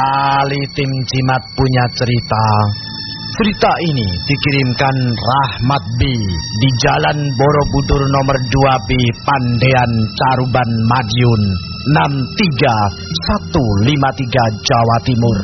Kembali tim Jimat punya cerita. Cerita ini dikirimkan Rahmat B di Jalan Borobudur nomor 2B Pandean Caruban Madiun 63153 Jawa Timur.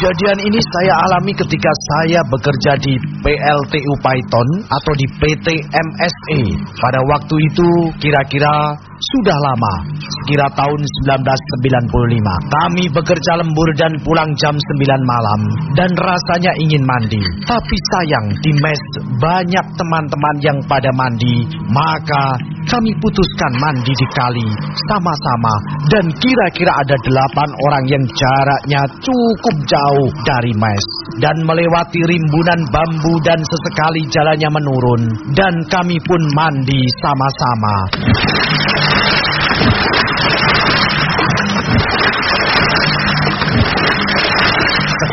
Kejadian ini saya alami ketika saya bekerja di PLTU Python atau di PT MSE. Pada waktu itu kira-kira sudah lama, sekira tahun 1995. Kami bekerja lembur dan pulang jam 9 malam dan rasanya ingin mandi. Tapi sayang di mes banyak teman-teman yang pada mandi, maka kami putuskan mandi di kali sama-sama. Dan kira-kira ada delapan orang yang jaraknya cukup jauh dari mes. Dan melewati rimbunan bambu dan sesekali jalannya menurun. Dan kami pun mandi sama-sama.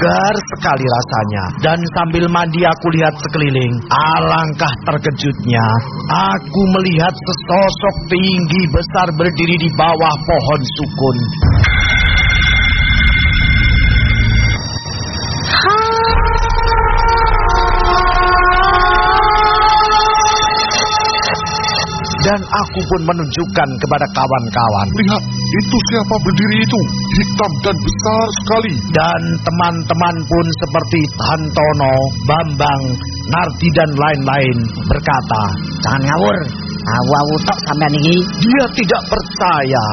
Segar sekali rasanya. Dan sambil mandi aku lihat sekeliling Alangkah terkejutnya Aku melihat sesosok tinggi besar berdiri di bawah pohon sukun dan aku pun menunjukkan kepada kawan-kawan. Lihat, itu siapa berdiri itu? Hitam dan besar sekali. Dan teman-teman pun seperti Tantono, Bambang, Nardi dan lain-lain berkata, Jangan ngawur, awu-awu tok sampean iki. dia tidak percaya.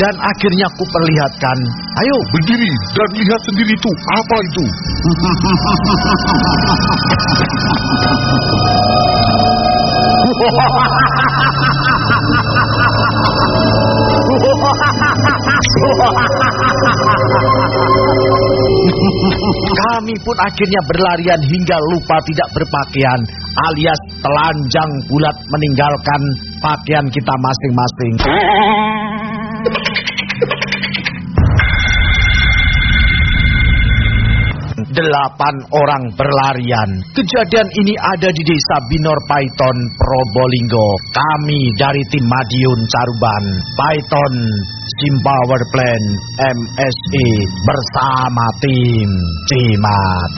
Dan akhirnya aku perlihatkan, Ayo berdiri dan lihat sendiri itu. Apa itu? kami pun akhirnya berlarian hingga lupa tidak berpakaian alias telanjang bulat meninggalkan pakaian kita masing-masing. Delapan orang berlarian. Kejadian ini ada di desa Binor Python, Probolinggo. Kami dari tim Madiun Caruban, Python, Simpower Plan, MSE bersama tim Cimat.